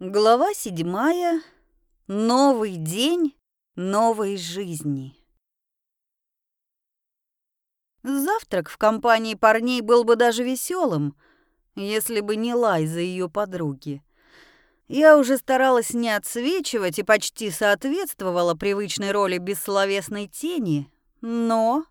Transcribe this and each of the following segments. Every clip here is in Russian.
Глава седьмая. Новый день новой жизни. Завтрак в компании парней был бы даже веселым, если бы не Лайза и ее подруги. Я уже старалась не отсвечивать и почти соответствовала привычной роли бессловесной тени, но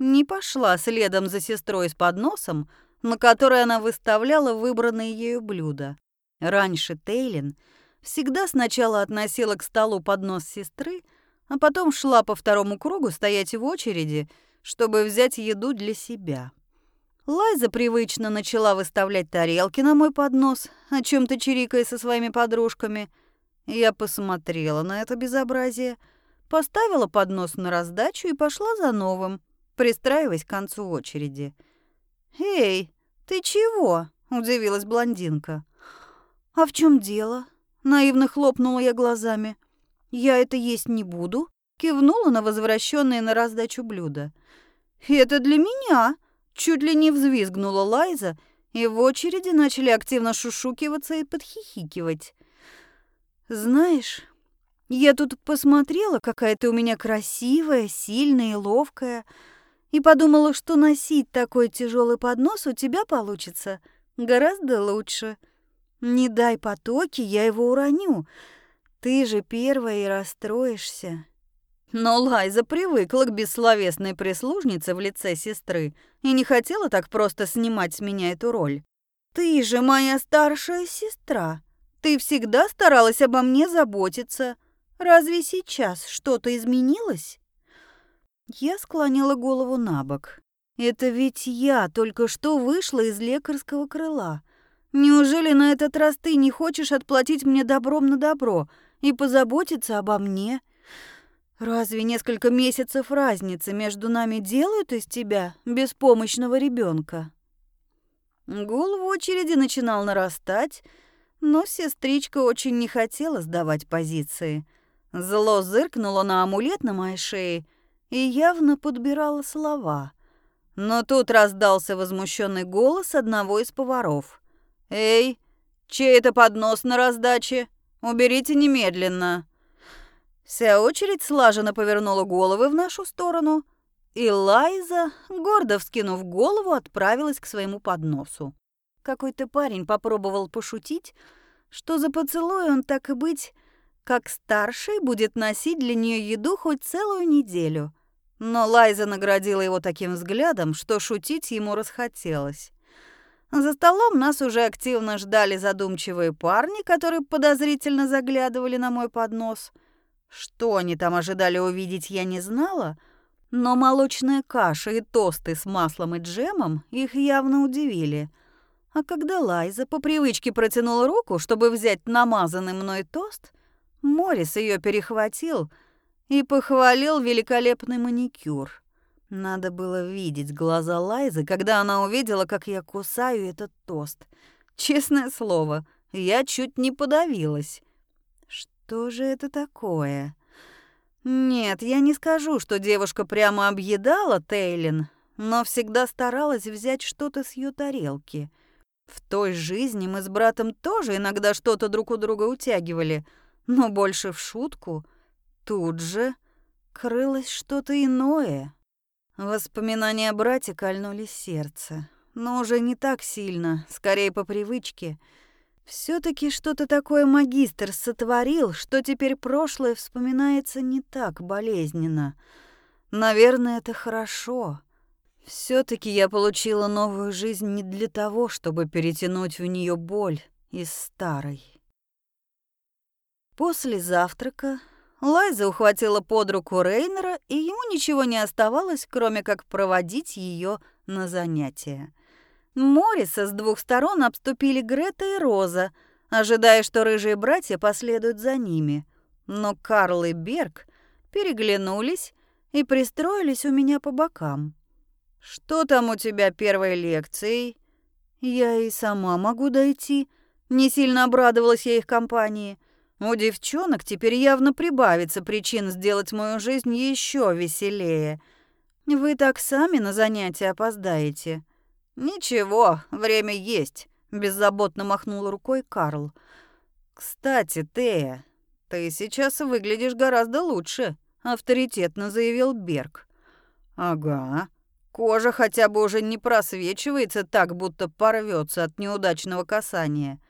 не пошла следом за сестрой с подносом, на который она выставляла выбранные ею блюда. Раньше Тейлин всегда сначала относила к столу поднос сестры, а потом шла по второму кругу стоять в очереди, чтобы взять еду для себя. Лайза привычно начала выставлять тарелки на мой поднос, о чем то чирикая со своими подружками. Я посмотрела на это безобразие, поставила поднос на раздачу и пошла за новым, пристраиваясь к концу очереди. «Эй, ты чего?» – удивилась блондинка. «А в чем дело?» — наивно хлопнула я глазами. «Я это есть не буду», — кивнула на возвращенные на раздачу блюда. «Это для меня!» — чуть ли не взвизгнула Лайза, и в очереди начали активно шушукиваться и подхихикивать. «Знаешь, я тут посмотрела, какая ты у меня красивая, сильная и ловкая, и подумала, что носить такой тяжелый поднос у тебя получится гораздо лучше». Не дай потоки, я его уроню. Ты же первая и расстроишься. Но Лайза привыкла к бессловесной прислужнице в лице сестры и не хотела так просто снимать с меня эту роль. Ты же моя старшая сестра. Ты всегда старалась обо мне заботиться. Разве сейчас что-то изменилось? Я склонила голову на бок. Это ведь я только что вышла из лекарского крыла. Неужели на этот раз ты не хочешь отплатить мне добром на добро и позаботиться обо мне? Разве несколько месяцев разницы между нами делают из тебя беспомощного ребенка? Гул в очереди начинал нарастать, но сестричка очень не хотела сдавать позиции. Зло зыркнуло на амулет на моей шее и явно подбирала слова. Но тут раздался возмущенный голос одного из поваров. «Эй, чей это поднос на раздаче? Уберите немедленно!» Вся очередь слаженно повернула головы в нашу сторону, и Лайза, гордо вскинув голову, отправилась к своему подносу. Какой-то парень попробовал пошутить, что за поцелуй он, так и быть, как старший, будет носить для нее еду хоть целую неделю. Но Лайза наградила его таким взглядом, что шутить ему расхотелось. За столом нас уже активно ждали задумчивые парни, которые подозрительно заглядывали на мой поднос. Что они там ожидали увидеть, я не знала, но молочная каша и тосты с маслом и джемом их явно удивили. А когда Лайза по привычке протянула руку, чтобы взять намазанный мной тост, Морис ее перехватил и похвалил великолепный маникюр. Надо было видеть глаза Лайзы, когда она увидела, как я кусаю этот тост. Честное слово, я чуть не подавилась. Что же это такое? Нет, я не скажу, что девушка прямо объедала Тейлин, но всегда старалась взять что-то с ее тарелки. В той жизни мы с братом тоже иногда что-то друг у друга утягивали, но больше в шутку. Тут же крылось что-то иное. Воспоминания о брате кольнули сердце, но уже не так сильно, скорее по привычке. все таки что-то такое магистр сотворил, что теперь прошлое вспоминается не так болезненно. Наверное, это хорошо. все таки я получила новую жизнь не для того, чтобы перетянуть в нее боль из старой. После завтрака Лайза ухватила под руку Рейнера, и ему ничего не оставалось, кроме как проводить ее на занятия. Мориса с двух сторон обступили Грета и Роза, ожидая, что рыжие братья последуют за ними. Но Карл и Берг переглянулись и пристроились у меня по бокам. «Что там у тебя первой лекцией?» «Я и сама могу дойти», — не сильно обрадовалась я их компании — у девчонок теперь явно прибавится причин сделать мою жизнь еще веселее. Вы так сами на занятия опоздаете. Ничего, время есть, беззаботно махнул рукой Карл. «Кстати, Тея, ты сейчас выглядишь гораздо лучше», — авторитетно заявил Берг. «Ага. Кожа хотя бы уже не просвечивается так, будто порвется от неудачного касания.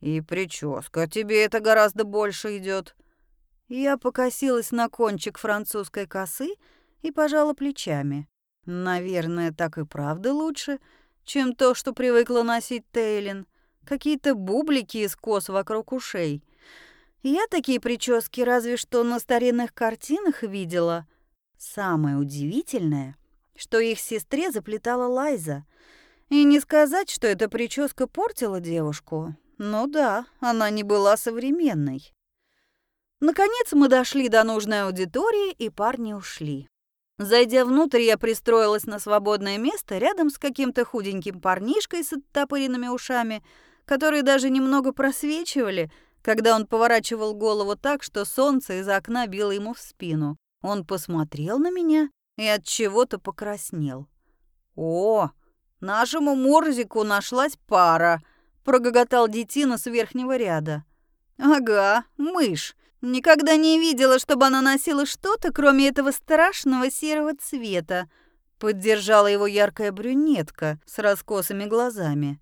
И прическа тебе это гораздо больше идет. Я покосилась на кончик французской косы и пожала плечами. Наверное, так и правда лучше, чем то, что привыкла носить Тейлин. Какие-то бублики из кос вокруг ушей. Я такие прически разве что на старинных картинах видела. Самое удивительное, что их сестре заплетала Лайза. И не сказать, что эта прическа портила девушку. Ну да, она не была современной. Наконец мы дошли до нужной аудитории, и парни ушли. Зайдя внутрь, я пристроилась на свободное место рядом с каким-то худеньким парнишкой с оттопыренными ушами, которые даже немного просвечивали, когда он поворачивал голову так, что солнце из окна било ему в спину. Он посмотрел на меня и от чего-то покраснел. «О, нашему Мурзику нашлась пара!» — прогоготал детина с верхнего ряда. «Ага, мышь. Никогда не видела, чтобы она носила что-то, кроме этого страшного серого цвета. Поддержала его яркая брюнетка с раскосыми глазами.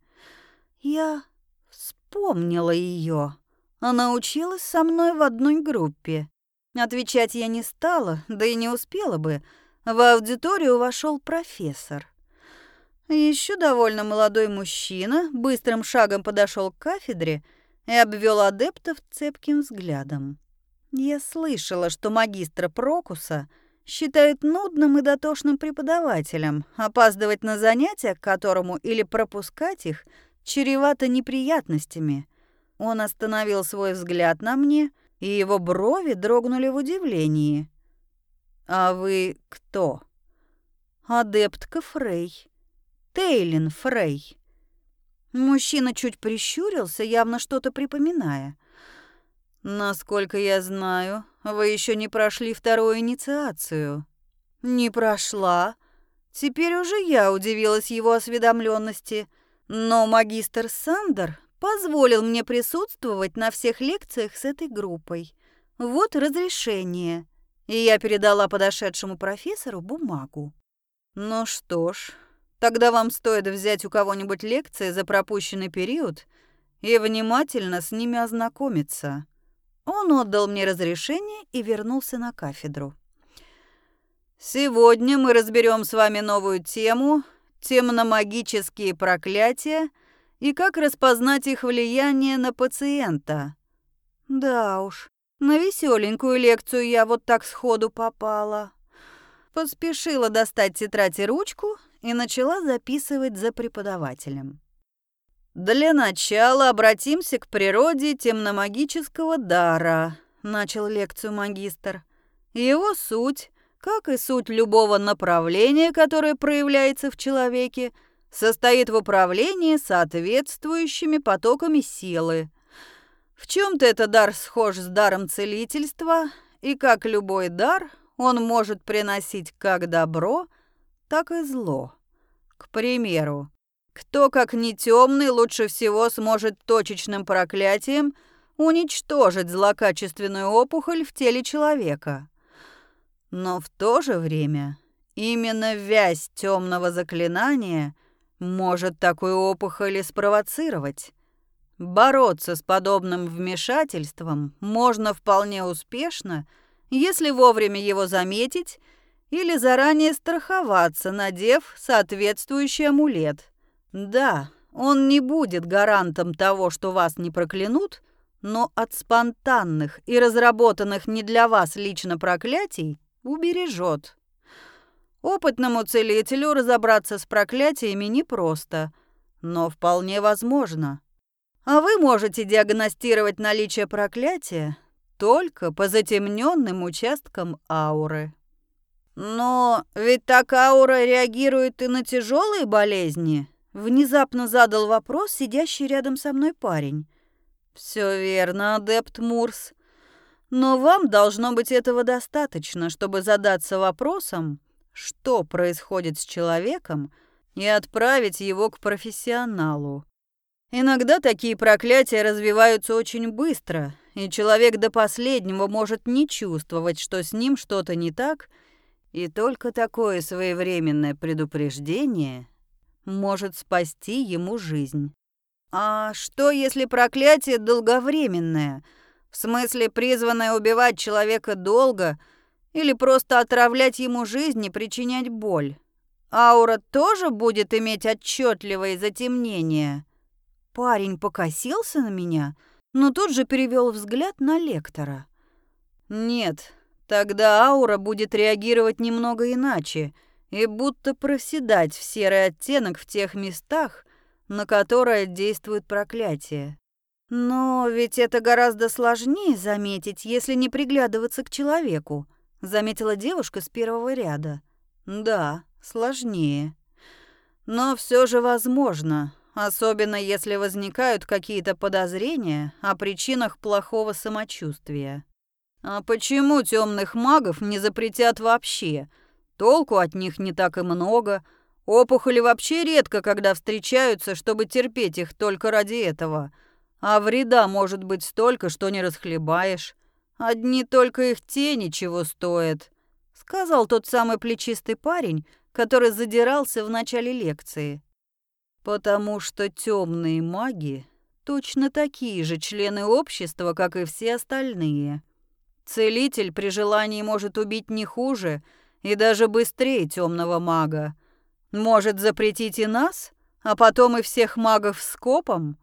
Я вспомнила ее. Она училась со мной в одной группе. Отвечать я не стала, да и не успела бы. В аудиторию вошел профессор. Еще довольно молодой мужчина быстрым шагом подошел к кафедре и обвел адептов цепким взглядом. Я слышала, что магистра Прокуса считают нудным и дотошным преподавателем, опаздывать на занятия к которому или пропускать их чревато неприятностями. Он остановил свой взгляд на мне, и его брови дрогнули в удивлении. «А вы кто?» «Адептка Фрей. Тейлин Фрей». Мужчина чуть прищурился, явно что-то припоминая. Насколько я знаю, вы еще не прошли вторую инициацию. Не прошла. Теперь уже я удивилась его осведомленности, но магистр Сандер позволил мне присутствовать на всех лекциях с этой группой. Вот разрешение. И я передала подошедшему профессору бумагу. Ну что ж, тогда вам стоит взять у кого-нибудь лекции за пропущенный период и внимательно с ними ознакомиться. Он отдал мне разрешение и вернулся на кафедру. Сегодня мы разберем с вами новую тему темномагические проклятия и как распознать их влияние на пациента. Да уж, на веселенькую лекцию я вот так сходу попала. Поспешила достать тетрадь и ручку и начала записывать за преподавателем. «Для начала обратимся к природе темномагического дара», — начал лекцию магистр. «Его суть, как и суть любого направления, которое проявляется в человеке, состоит в управлении соответствующими потоками силы. В чем-то этот дар схож с даром целительства, и как любой дар, он может приносить как добро, так и зло. К примеру, кто, как не темный, лучше всего сможет точечным проклятием уничтожить злокачественную опухоль в теле человека. Но в то же время именно вязь темного заклинания может такую опухоль и спровоцировать. Бороться с подобным вмешательством можно вполне успешно, если вовремя его заметить или заранее страховаться, надев соответствующий амулет – да, он не будет гарантом того, что вас не проклянут, но от спонтанных и разработанных не для вас лично проклятий убережет. Опытному целителю разобраться с проклятиями непросто, но вполне возможно. А вы можете диагностировать наличие проклятия только по затемненным участкам ауры. Но ведь так аура реагирует и на тяжелые болезни, Внезапно задал вопрос сидящий рядом со мной парень. Все верно, адепт Мурс. Но вам должно быть этого достаточно, чтобы задаться вопросом, что происходит с человеком, и отправить его к профессионалу. Иногда такие проклятия развиваются очень быстро, и человек до последнего может не чувствовать, что с ним что-то не так, и только такое своевременное предупреждение может спасти ему жизнь. А что, если проклятие долговременное? В смысле, призванное убивать человека долго или просто отравлять ему жизнь и причинять боль? Аура тоже будет иметь отчетливое затемнение? Парень покосился на меня, но тут же перевел взгляд на лектора. Нет, тогда аура будет реагировать немного иначе и будто проседать в серый оттенок в тех местах, на которое действует проклятие. Но ведь это гораздо сложнее заметить, если не приглядываться к человеку, заметила девушка с первого ряда. Да, сложнее. Но все же возможно, особенно если возникают какие-то подозрения о причинах плохого самочувствия. А почему темных магов не запретят вообще? Толку от них не так и много. Опухоли вообще редко, когда встречаются, чтобы терпеть их только ради этого. А вреда может быть столько, что не расхлебаешь. Одни только их тени чего стоят, сказал тот самый плечистый парень, который задирался в начале лекции. Потому что темные маги точно такие же члены общества, как и все остальные. Целитель при желании может убить не хуже и даже быстрее темного мага. Может запретить и нас, а потом и всех магов скопом?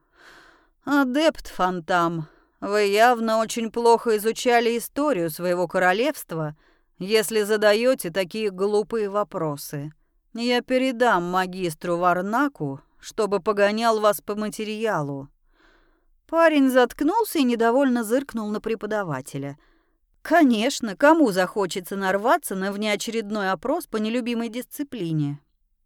Адепт Фантам, вы явно очень плохо изучали историю своего королевства, если задаете такие глупые вопросы. Я передам магистру Варнаку, чтобы погонял вас по материалу. Парень заткнулся и недовольно зыркнул на преподавателя – Конечно, кому захочется нарваться на внеочередной опрос по нелюбимой дисциплине?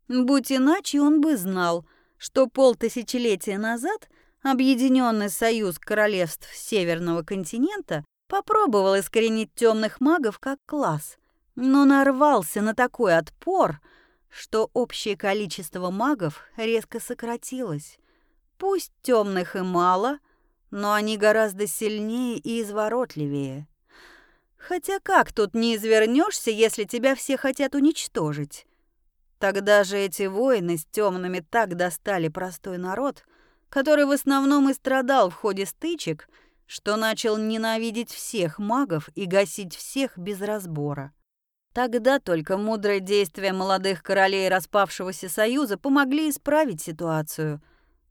Будь иначе, он бы знал, что полтысячелетия назад Объединенный союз королевств Северного континента попробовал искоренить темных магов как класс, но нарвался на такой отпор, что общее количество магов резко сократилось. Пусть темных и мало, но они гораздо сильнее и изворотливее. Хотя как тут не извернешься, если тебя все хотят уничтожить? Тогда же эти воины с темными так достали простой народ, который в основном и страдал в ходе стычек, что начал ненавидеть всех магов и гасить всех без разбора. Тогда только мудрые действия молодых королей распавшегося союза помогли исправить ситуацию.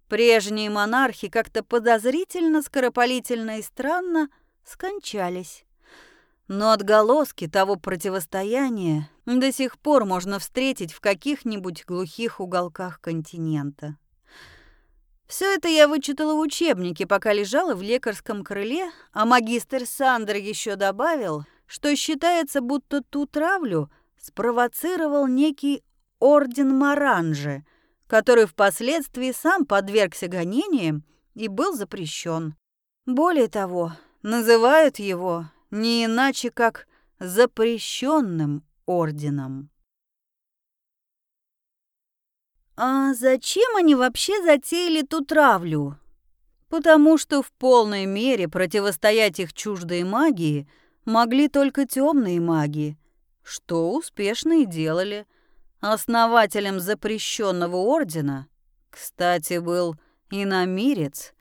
Прежние монархи как-то подозрительно, скоропалительно и странно скончались но отголоски того противостояния до сих пор можно встретить в каких-нибудь глухих уголках континента. Все это я вычитала в учебнике, пока лежала в лекарском крыле, а магистр Сандер еще добавил, что считается, будто ту травлю спровоцировал некий орден Маранжи, который впоследствии сам подвергся гонениям и был запрещен. Более того, называют его не иначе как запрещенным орденом. А зачем они вообще затеяли ту травлю? Потому что в полной мере противостоять их чуждой магии могли только темные маги, что успешно и делали. Основателем запрещенного ордена, кстати, был иномирец,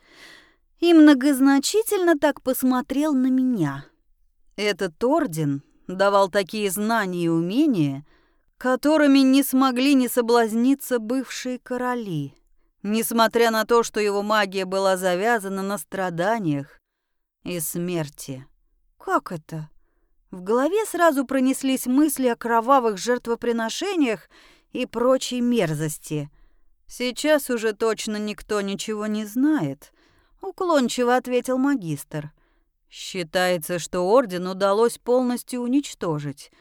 и многозначительно так посмотрел на меня. Этот орден давал такие знания и умения, которыми не смогли не соблазниться бывшие короли, несмотря на то, что его магия была завязана на страданиях и смерти. Как это? В голове сразу пронеслись мысли о кровавых жертвоприношениях и прочей мерзости. Сейчас уже точно никто ничего не знает, уклончиво ответил магистр. Считается, что орден удалось полностью уничтожить,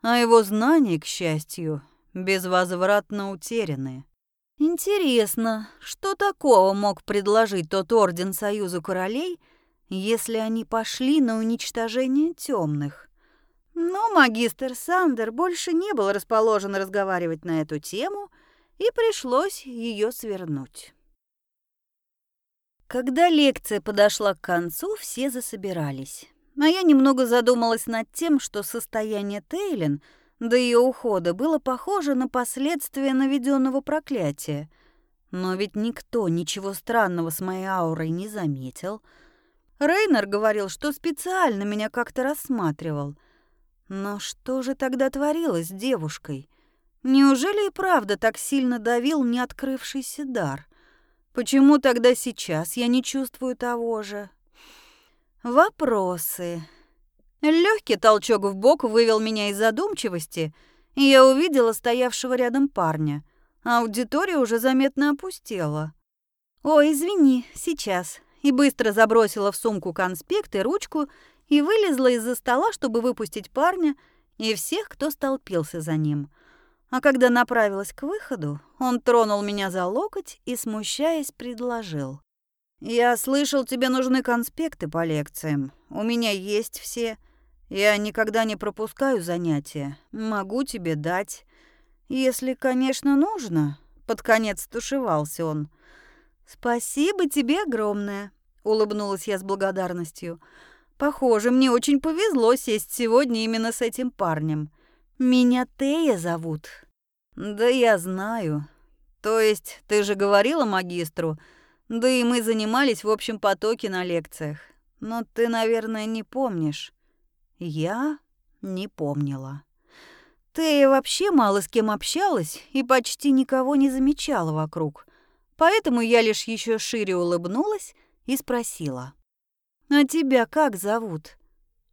а его знания, к счастью, безвозвратно утеряны. Интересно, что такого мог предложить тот орден Союзу королей, если они пошли на уничтожение темных? Но магистр Сандер больше не был расположен разговаривать на эту тему, и пришлось ее свернуть. Когда лекция подошла к концу, все засобирались. А я немного задумалась над тем, что состояние Тейлин до ее ухода было похоже на последствия наведенного проклятия. Но ведь никто ничего странного с моей аурой не заметил. Рейнер говорил, что специально меня как-то рассматривал. Но что же тогда творилось с девушкой? Неужели и правда так сильно давил неоткрывшийся дар? Почему тогда сейчас я не чувствую того же? Вопросы. Легкий толчок в бок вывел меня из задумчивости, и я увидела стоявшего рядом парня. Аудитория уже заметно опустела. «Ой, извини, сейчас». И быстро забросила в сумку конспект и ручку и вылезла из-за стола, чтобы выпустить парня и всех, кто столпился за ним. А когда направилась к выходу, он тронул меня за локоть и, смущаясь, предложил. «Я слышал, тебе нужны конспекты по лекциям. У меня есть все. Я никогда не пропускаю занятия. Могу тебе дать. Если, конечно, нужно». Под конец тушевался он. «Спасибо тебе огромное», — улыбнулась я с благодарностью. Похоже, мне очень повезло сесть сегодня именно с этим парнем. Меня Тея зовут. Да я знаю. То есть ты же говорила магистру, да и мы занимались в общем потоке на лекциях. Но ты, наверное, не помнишь. Я не помнила. Тея вообще мало с кем общалась и почти никого не замечала вокруг. Поэтому я лишь еще шире улыбнулась и спросила. А тебя как зовут?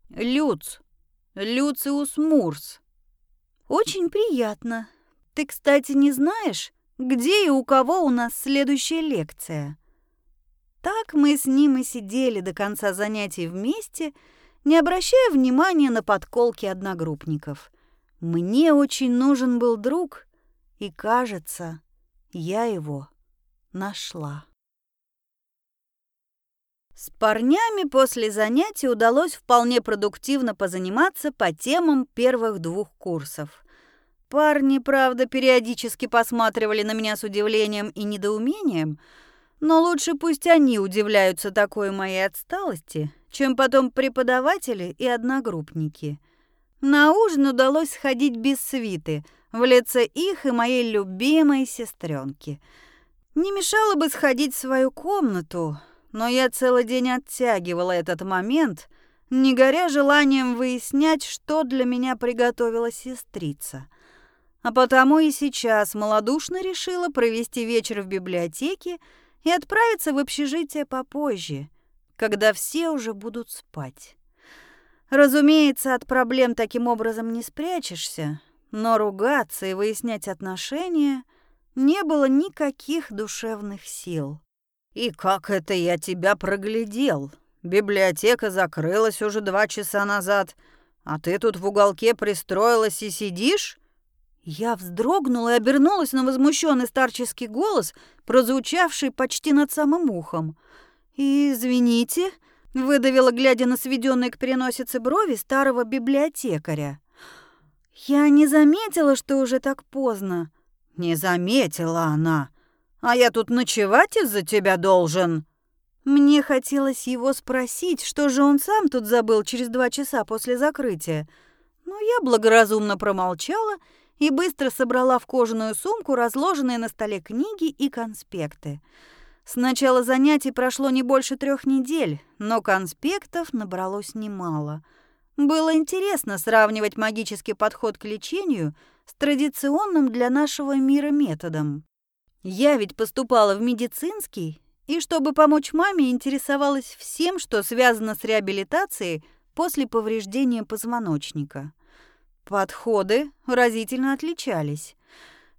Люц. Люциус Мурс. Очень приятно. Ты, кстати, не знаешь, где и у кого у нас следующая лекция? Так мы с ним и сидели до конца занятий вместе, не обращая внимания на подколки одногруппников. Мне очень нужен был друг, и, кажется, я его нашла. С парнями после занятий удалось вполне продуктивно позаниматься по темам первых двух курсов. Парни, правда, периодически посматривали на меня с удивлением и недоумением, но лучше пусть они удивляются такой моей отсталости, чем потом преподаватели и одногруппники. На ужин удалось сходить без свиты, в лице их и моей любимой сестренки. Не мешало бы сходить в свою комнату, но я целый день оттягивала этот момент, не горя желанием выяснять, что для меня приготовила сестрица. А потому и сейчас малодушно решила провести вечер в библиотеке и отправиться в общежитие попозже, когда все уже будут спать. Разумеется, от проблем таким образом не спрячешься, но ругаться и выяснять отношения не было никаких душевных сил. «И как это я тебя проглядел? Библиотека закрылась уже два часа назад, а ты тут в уголке пристроилась и сидишь?» Я вздрогнула и обернулась на возмущенный старческий голос, прозвучавший почти над самым ухом. «Извините», — выдавила, глядя на сведенные к переносице брови старого библиотекаря. «Я не заметила, что уже так поздно». «Не заметила она», а я тут ночевать из-за тебя должен». Мне хотелось его спросить, что же он сам тут забыл через два часа после закрытия. Но я благоразумно промолчала и быстро собрала в кожаную сумку разложенные на столе книги и конспекты. С начала занятий прошло не больше трех недель, но конспектов набралось немало. Было интересно сравнивать магический подход к лечению с традиционным для нашего мира методом. Я ведь поступала в медицинский, и чтобы помочь маме, интересовалась всем, что связано с реабилитацией после повреждения позвоночника. Подходы разительно отличались.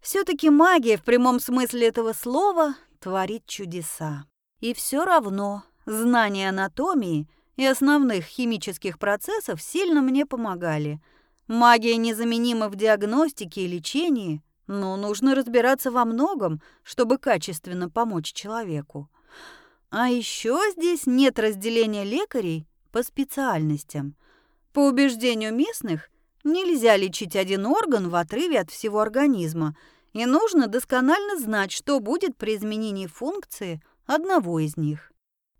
все таки магия в прямом смысле этого слова творит чудеса. И все равно знания анатомии и основных химических процессов сильно мне помогали. Магия незаменима в диагностике и лечении – но нужно разбираться во многом, чтобы качественно помочь человеку. А еще здесь нет разделения лекарей по специальностям. По убеждению местных, нельзя лечить один орган в отрыве от всего организма, и нужно досконально знать, что будет при изменении функции одного из них.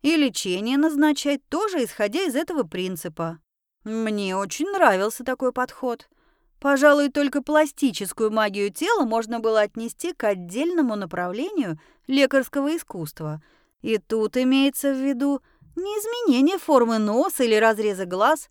и лечение назначать тоже исходя из этого принципа. Мне очень нравился такой подход. Пожалуй, только пластическую магию тела можно было отнести к отдельному направлению лекарского искусства. И тут имеется в виду не изменение формы носа или разреза глаз,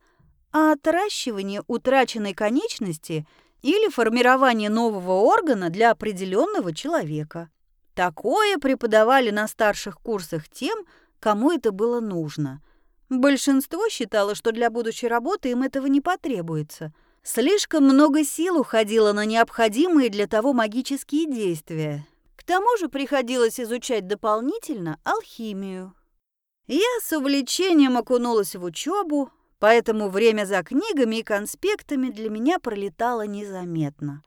а отращивание утраченной конечности или формирование нового органа для определенного человека. Такое преподавали на старших курсах тем, кому это было нужно. Большинство считало, что для будущей работы им этого не потребуется. Слишком много сил уходило на необходимые для того магические действия. К тому же приходилось изучать дополнительно алхимию. Я с увлечением окунулась в учебу, поэтому время за книгами и конспектами для меня пролетало незаметно.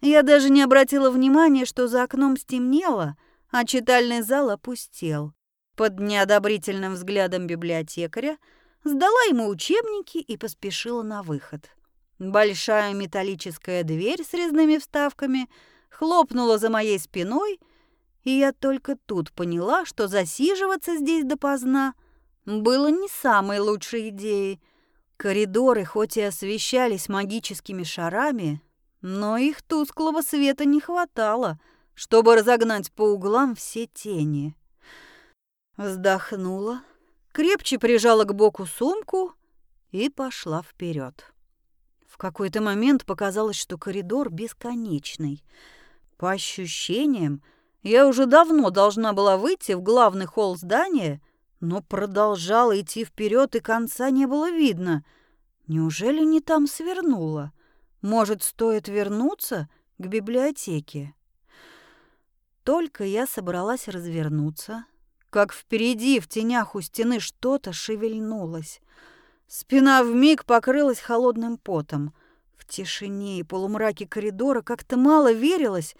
Я даже не обратила внимания, что за окном стемнело, а читальный зал опустел. Под неодобрительным взглядом библиотекаря сдала ему учебники и поспешила на выход. Большая металлическая дверь с резными вставками хлопнула за моей спиной, и я только тут поняла, что засиживаться здесь допоздна было не самой лучшей идеей. Коридоры хоть и освещались магическими шарами, но их тусклого света не хватало, чтобы разогнать по углам все тени. Вздохнула, крепче прижала к боку сумку и пошла вперед. В какой-то момент показалось, что коридор бесконечный. По ощущениям, я уже давно должна была выйти в главный холл здания, но продолжала идти вперед, и конца не было видно. Неужели не там свернула? Может, стоит вернуться к библиотеке? Только я собралась развернуться, как впереди в тенях у стены что-то шевельнулось. Спина вмиг покрылась холодным потом. В тишине и полумраке коридора как-то мало верилось,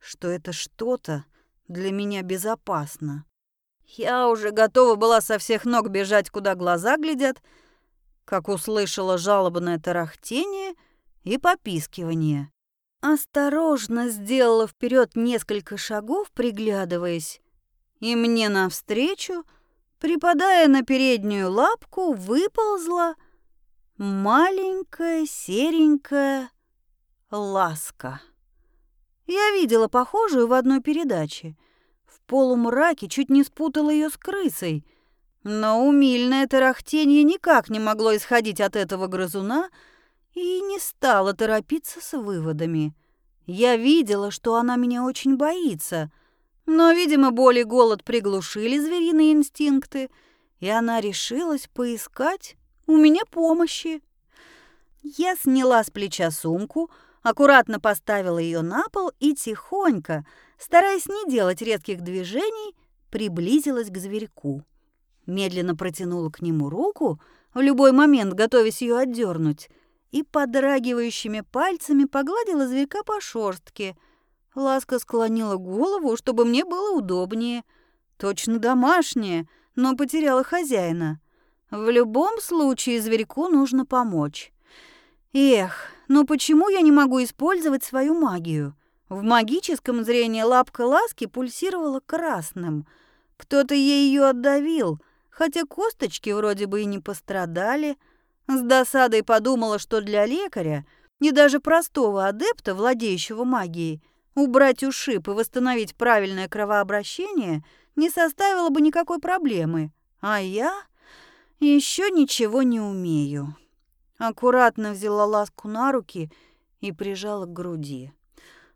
что это что-то для меня безопасно. Я уже готова была со всех ног бежать, куда глаза глядят, как услышала жалобное тарахтение и попискивание. Осторожно сделала вперед несколько шагов, приглядываясь, и мне навстречу, припадая на переднюю лапку, выползла маленькая серенькая ласка. Я видела похожую в одной передаче. В полумраке чуть не спутала ее с крысой, но умильное тарахтение никак не могло исходить от этого грызуна и не стала торопиться с выводами. Я видела, что она меня очень боится — но, видимо, боль и голод приглушили звериные инстинкты, и она решилась поискать у меня помощи. Я сняла с плеча сумку, аккуратно поставила ее на пол и тихонько, стараясь не делать резких движений, приблизилась к зверьку. Медленно протянула к нему руку, в любой момент готовясь ее отдернуть, и подрагивающими пальцами погладила зверька по шерстке – Ласка склонила голову, чтобы мне было удобнее. Точно домашняя, но потеряла хозяина. В любом случае зверьку нужно помочь. Эх, ну почему я не могу использовать свою магию? В магическом зрении лапка Ласки пульсировала красным. Кто-то ей ее отдавил, хотя косточки вроде бы и не пострадали. С досадой подумала, что для лекаря, не даже простого адепта, владеющего магией, Убрать ушиб и восстановить правильное кровообращение не составило бы никакой проблемы. А я еще ничего не умею. Аккуратно взяла ласку на руки и прижала к груди.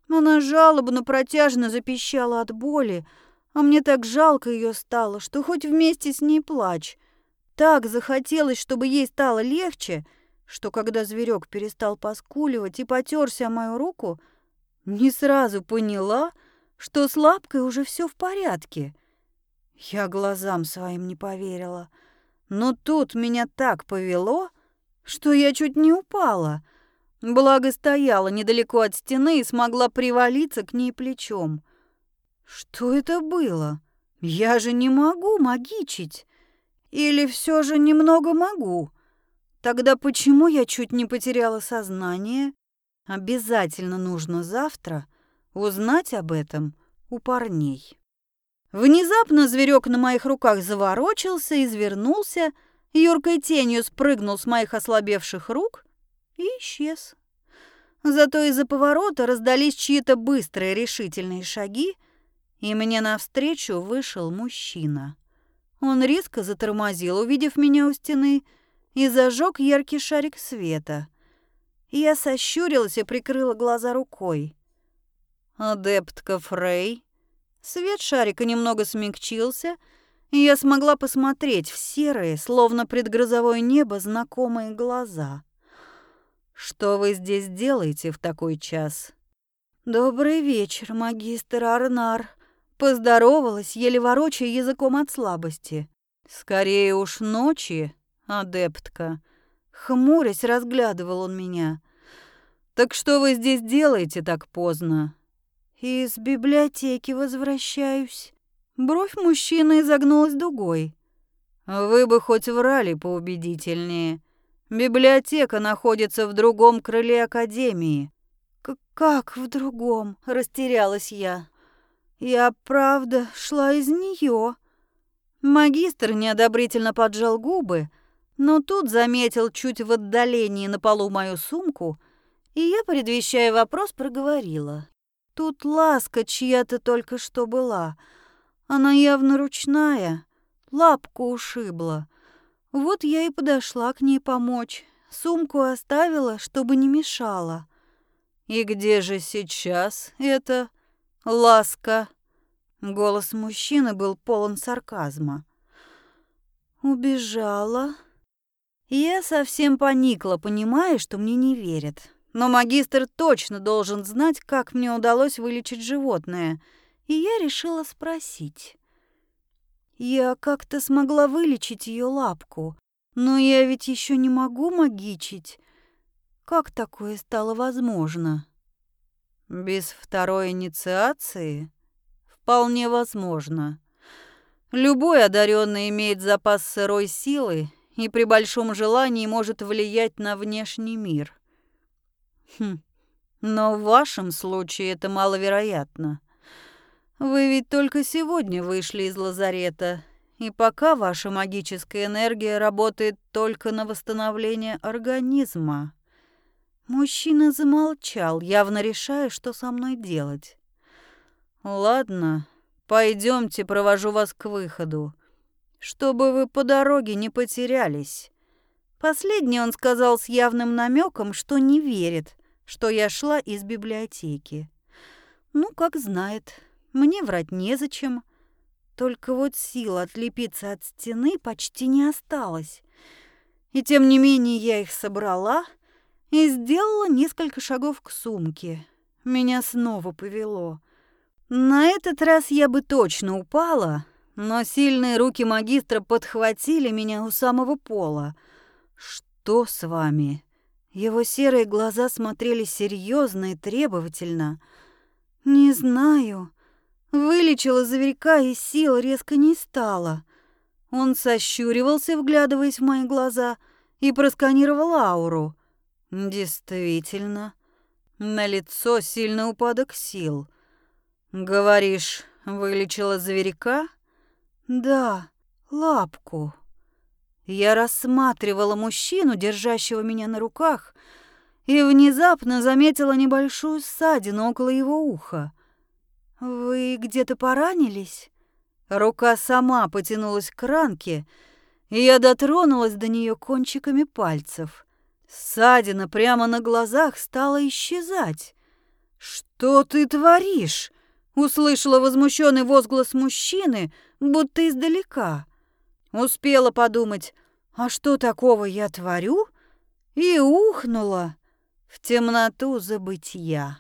Она жалобно протяжно запищала от боли, а мне так жалко ее стало, что хоть вместе с ней плачь. Так захотелось, чтобы ей стало легче, что когда зверек перестал поскуливать и потерся мою руку, не сразу поняла, что с лапкой уже все в порядке. Я глазам своим не поверила. Но тут меня так повело, что я чуть не упала. Благо стояла недалеко от стены и смогла привалиться к ней плечом. Что это было? Я же не могу магичить. Или все же немного могу? Тогда почему я чуть не потеряла сознание? Обязательно нужно завтра узнать об этом у парней. Внезапно зверек на моих руках заворочился, извернулся, юркой тенью спрыгнул с моих ослабевших рук и исчез. Зато из-за поворота раздались чьи-то быстрые решительные шаги, и мне навстречу вышел мужчина. Он резко затормозил, увидев меня у стены, и зажег яркий шарик света. Я сощурилась и прикрыла глаза рукой. «Адептка Фрей». Свет шарика немного смягчился, и я смогла посмотреть в серые, словно предгрозовое небо, знакомые глаза. «Что вы здесь делаете в такой час?» «Добрый вечер, магистр Арнар», Поздоровалась, еле ворочая языком от слабости. «Скорее уж ночи, адептка». Хмурясь, разглядывал он меня. «Так что вы здесь делаете так поздно?» «Из библиотеки возвращаюсь». Бровь мужчины изогнулась дугой. «Вы бы хоть врали поубедительнее. Библиотека находится в другом крыле Академии». «Как в другом?» – растерялась я. Я, правда, шла из нее. Магистр неодобрительно поджал губы, но тут заметил чуть в отдалении на полу мою сумку, и я, предвещая вопрос, проговорила. Тут ласка чья-то только что была. Она явно ручная, лапку ушибла. Вот я и подошла к ней помочь. Сумку оставила, чтобы не мешала. «И где же сейчас это?» Ласка. Голос мужчины был полон сарказма. Убежала. Я совсем поникла, понимая, что мне не верят. Но магистр точно должен знать, как мне удалось вылечить животное, и я решила спросить. Я как-то смогла вылечить ее лапку, но я ведь еще не могу магичить. Как такое стало возможно? Без второй инициации? Вполне возможно. Любой одаренный имеет запас сырой силы и при большом желании может влиять на внешний мир. Хм. Но в вашем случае это маловероятно. Вы ведь только сегодня вышли из лазарета, и пока ваша магическая энергия работает только на восстановление организма. Мужчина замолчал, явно решая, что со мной делать. «Ладно, пойдемте, провожу вас к выходу, чтобы вы по дороге не потерялись». Последний он сказал с явным намеком, что не верит, что я шла из библиотеки. Ну, как знает, мне врать незачем. Только вот сил отлепиться от стены почти не осталось. И тем не менее я их собрала — и сделала несколько шагов к сумке. Меня снова повело. На этот раз я бы точно упала, но сильные руки магистра подхватили меня у самого пола. «Что с вами?» Его серые глаза смотрели серьезно и требовательно. «Не знаю. Вылечила зверька, и сил резко не стало». Он сощуривался, вглядываясь в мои глаза, и просканировал ауру. Действительно, на лицо сильный упадок сил. Говоришь, вылечила зверька? Да, лапку. Я рассматривала мужчину, держащего меня на руках, и внезапно заметила небольшую ссадину около его уха. Вы где-то поранились? Рука сама потянулась к ранке, и я дотронулась до нее кончиками пальцев. Ссадина прямо на глазах стала исчезать. «Что ты творишь?» — услышала возмущенный возглас мужчины, будто издалека. Успела подумать, а что такого я творю? И ухнула в темноту забытия.